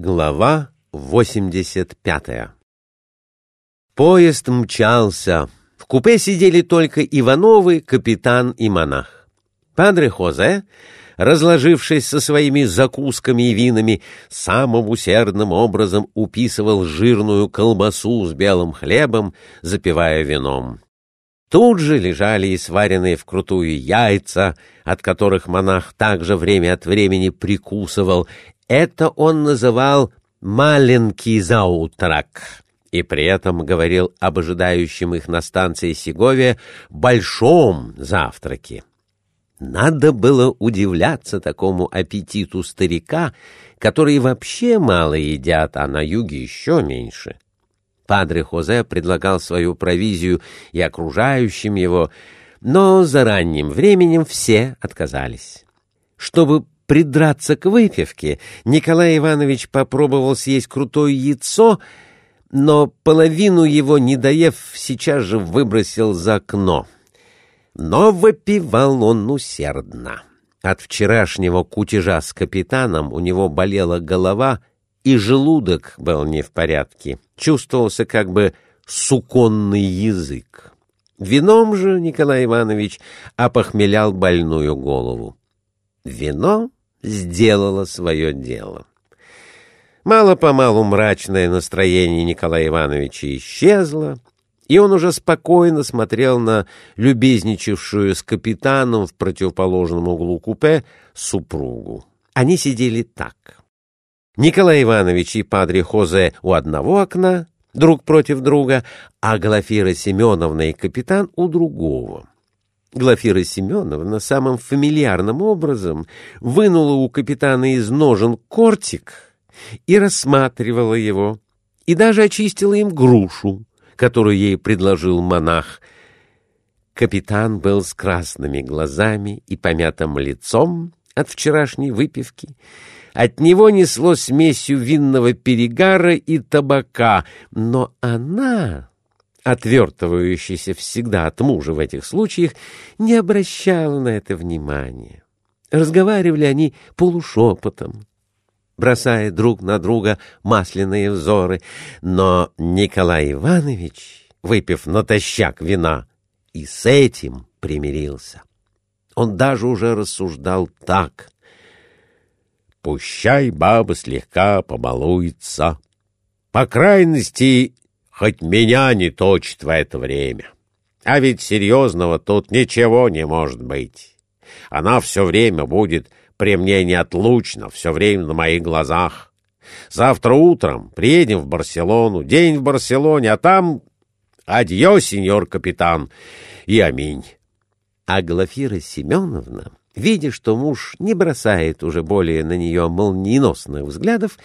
Глава 85 Поезд мчался. В купе сидели только Ивановы, капитан и монах. Падре Хозе, разложившись со своими закусками и винами, самым усердным образом уписывал жирную колбасу с белым хлебом, запивая вином. Тут же лежали и сваренные вкрутую яйца, от которых монах также время от времени прикусывал, это он называл «маленький заутрак» и при этом говорил об ожидающем их на станции Сеговия большом завтраке. Надо было удивляться такому аппетиту старика, которые вообще мало едят, а на юге еще меньше. Падре Хозе предлагал свою провизию и окружающим его, но за ранним временем все отказались. Чтобы придраться к выпивке, Николай Иванович попробовал съесть крутое яйцо, но половину его, не доев, сейчас же выбросил за окно. Но выпивал он усердно. От вчерашнего кутежа с капитаном у него болела голова, и желудок был не в порядке. Чувствовался как бы суконный язык. Вином же Николай Иванович опохмелял больную голову. Вино сделала свое дело. Мало-помалу мрачное настроение Николая Ивановича исчезло, и он уже спокойно смотрел на любезничавшую с капитаном в противоположном углу купе супругу. Они сидели так. Николай Иванович и Падре Хозе у одного окна, друг против друга, а Глафира Семеновна и капитан у другого. Глафира Семеновна самым фамильярным образом вынула у капитана из ножен кортик и рассматривала его, и даже очистила им грушу, которую ей предложил монах. Капитан был с красными глазами и помятым лицом от вчерашней выпивки. От него несло смесью винного перегара и табака, но она отвертывающийся всегда от мужа в этих случаях, не обращала на это внимания. Разговаривали они полушепотом, бросая друг на друга масляные взоры, но Николай Иванович, выпив натощак вина, и с этим примирился. Он даже уже рассуждал так. «Пущай баба слегка побалуется. По крайности, хоть меня не точит в это время. А ведь серьезного тут ничего не может быть. Она все время будет при мне неотлучно, все время на моих глазах. Завтра утром приедем в Барселону, день в Барселоне, а там адьё, сеньор капитан, и аминь. А Глафира Семеновна, видя, что муж не бросает уже более на нее молниеносных взглядов,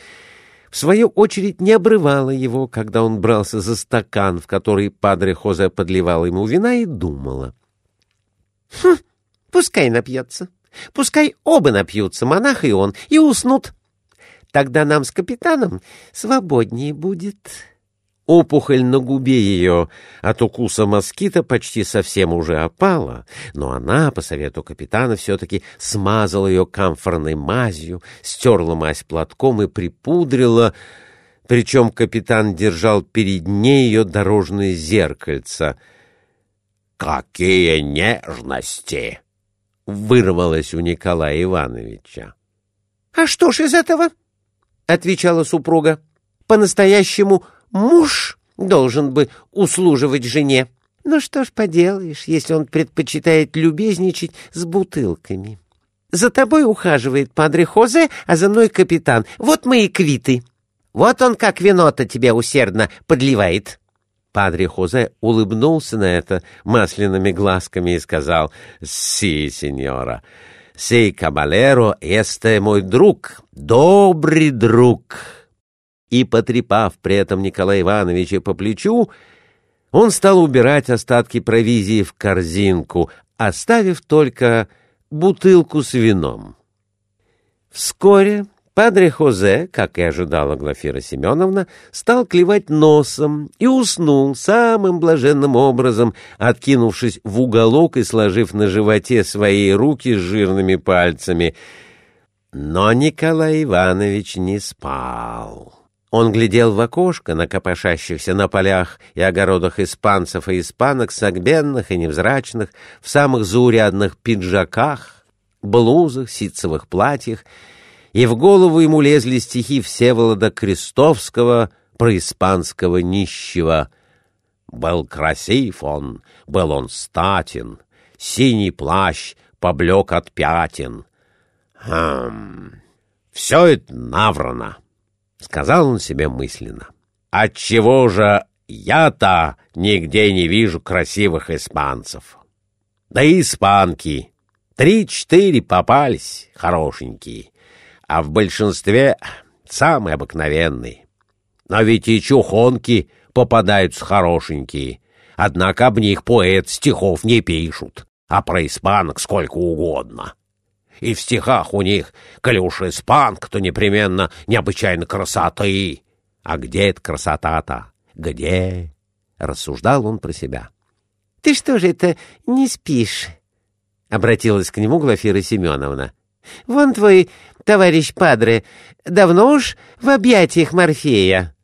в свою очередь не обрывала его, когда он брался за стакан, в который падре Хозе подливал ему вина, и думала. «Хм, пускай напьется. Пускай оба напьются, монах и он, и уснут. Тогда нам с капитаном свободнее будет». Опухоль на губе ее от укуса москита почти совсем уже опала, но она, по совету капитана, все-таки смазала ее камфорной мазью, стерла мазь платком и припудрила, причем капитан держал перед ней ее дорожное зеркальце. «Какие нежности!» — вырвалось у Николая Ивановича. «А что ж из этого?» — отвечала супруга. «По-настоящему Муж должен бы услуживать жене. Ну что ж поделаешь, если он предпочитает любезничать с бутылками. За тобой ухаживает падре Хозе, а за мной капитан. Вот мы и квиты. Вот он как вино-то тебя усердно подливает. Падре Хозе улыбнулся на это масляными глазками и сказал «Си, сеньора, сей кабалеро эсте мой друг, добрый друг» и, потрепав при этом Николая Ивановича по плечу, он стал убирать остатки провизии в корзинку, оставив только бутылку с вином. Вскоре Падре Хозе, как и ожидала Глафира Семеновна, стал клевать носом и уснул самым блаженным образом, откинувшись в уголок и сложив на животе свои руки с жирными пальцами — Но Николай Иванович не спал. Он глядел в окошко на копошащихся на полях и огородах испанцев и испанок, согбенных и невзрачных, в самых заурядных пиджаках, блузах, ситцевых платьях, и в голову ему лезли стихи Всеволода Крестовского про испанского нищего. «Был красив он, был он статен, синий плащ поблек от пятен». «Хм, все это наврано», — сказал он себе мысленно. «Отчего же я-то нигде не вижу красивых испанцев? Да и испанки, три-четыре попались хорошенькие, а в большинстве самые обыкновенные. Но ведь и чухонки попадаются хорошенькие, однако об них поэт стихов не пишут, а про испанок сколько угодно» и в стихах у них, коли уж испанка, то непременно необычайно красоты. А где эта красота-то? Где? Рассуждал он про себя. — Ты что же это не спишь? — обратилась к нему Глафира Семеновна. — Вон твой товарищ Падре давно уж в объятиях Морфея.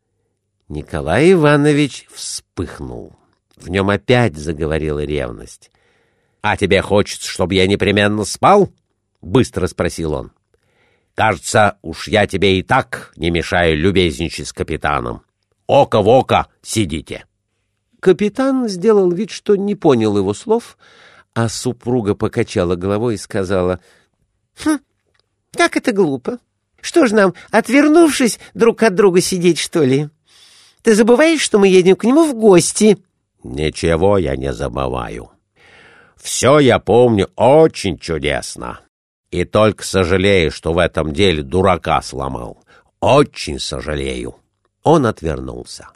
Николай Иванович вспыхнул. В нем опять заговорила ревность. — А тебе хочется, чтобы я непременно спал? — быстро спросил он. «Кажется, уж я тебе и так не мешаю любезничать с капитаном. Око в око сидите». Капитан сделал вид, что не понял его слов, а супруга покачала головой и сказала, «Хм, как это глупо! Что ж нам, отвернувшись друг от друга сидеть, что ли? Ты забываешь, что мы едем к нему в гости?» «Ничего я не забываю. Все я помню очень чудесно. И только сожалею, что в этом деле дурака сломал. Очень сожалею. Он отвернулся.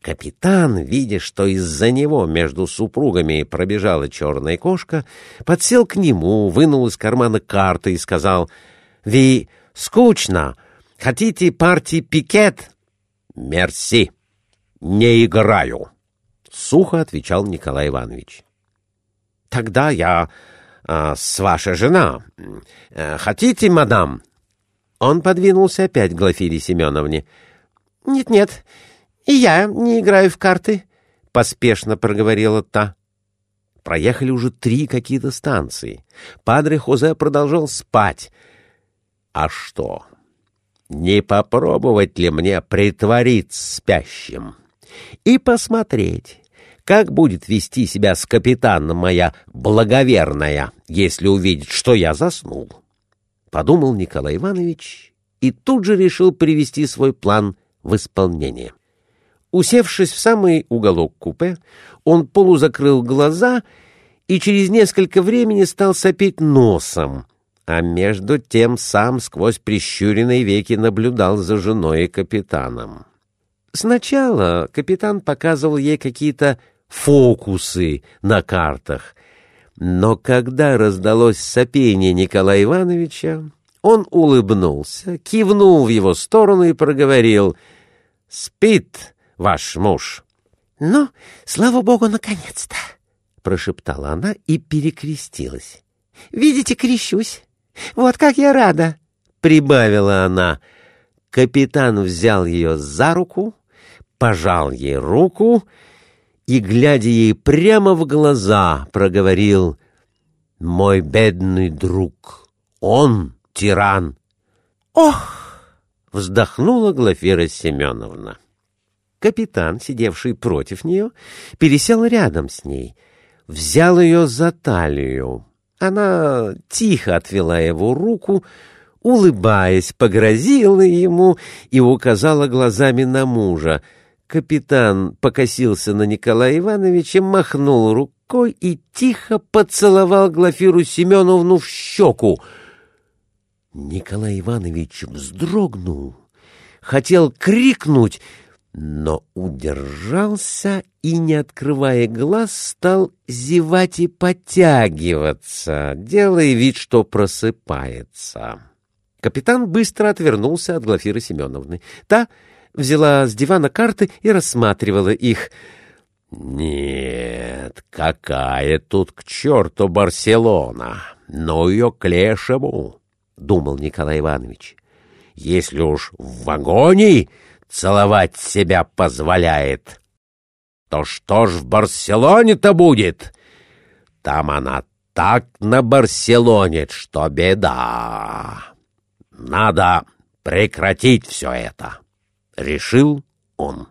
Капитан, видя, что из-за него между супругами пробежала черная кошка, подсел к нему, вынул из кармана карты и сказал, «Ви скучно. Хотите партии пикет?» «Мерси. Не играю», — сухо отвечал Николай Иванович. «Тогда я с вашей жена. Э, хотите, мадам?» Он подвинулся опять к Глафире Семеновне. «Нет-нет, и я не играю в карты», — поспешно проговорила та. Проехали уже три какие-то станции. Падре Хозе продолжал спать. «А что, не попробовать ли мне притвориться спящим и посмотреть, как будет вести себя с капитаном моя благоверная, если увидит, что я заснул? Подумал Николай Иванович и тут же решил привести свой план в исполнение. Усевшись в самый уголок купе, он полузакрыл глаза и через несколько времени стал сопеть носом, а между тем сам сквозь прищуренные веки наблюдал за женой и капитаном. Сначала капитан показывал ей какие-то фокусы на картах. Но когда раздалось сопение Николая Ивановича, он улыбнулся, кивнул в его сторону и проговорил «Спит ваш муж». «Ну, слава богу, наконец-то!» — прошептала она и перекрестилась. «Видите, крещусь. Вот как я рада!» — прибавила она. Капитан взял ее за руку, пожал ей руку и, глядя ей прямо в глаза, проговорил «Мой бедный друг, он тиран». «Ох!» — вздохнула Глафира Семеновна. Капитан, сидевший против нее, пересел рядом с ней, взял ее за талию. Она тихо отвела его руку, улыбаясь, погрозила ему и указала глазами на мужа — Капитан покосился на Николая Ивановича, махнул рукой и тихо поцеловал Глафиру Семеновну в щеку. Николай Иванович вздрогнул, хотел крикнуть, но удержался и, не открывая глаз, стал зевать и подтягиваться, делая вид, что просыпается. Капитан быстро отвернулся от Глафиры Семеновны. Та взяла с дивана карты и рассматривала их. «Нет, какая тут к черту Барселона! Ну ее к лешему! — думал Николай Иванович. «Если уж в вагоне целовать себя позволяет, то что ж в Барселоне-то будет? Там она так на Барселоне, что беда. Надо прекратить все это», — решил он.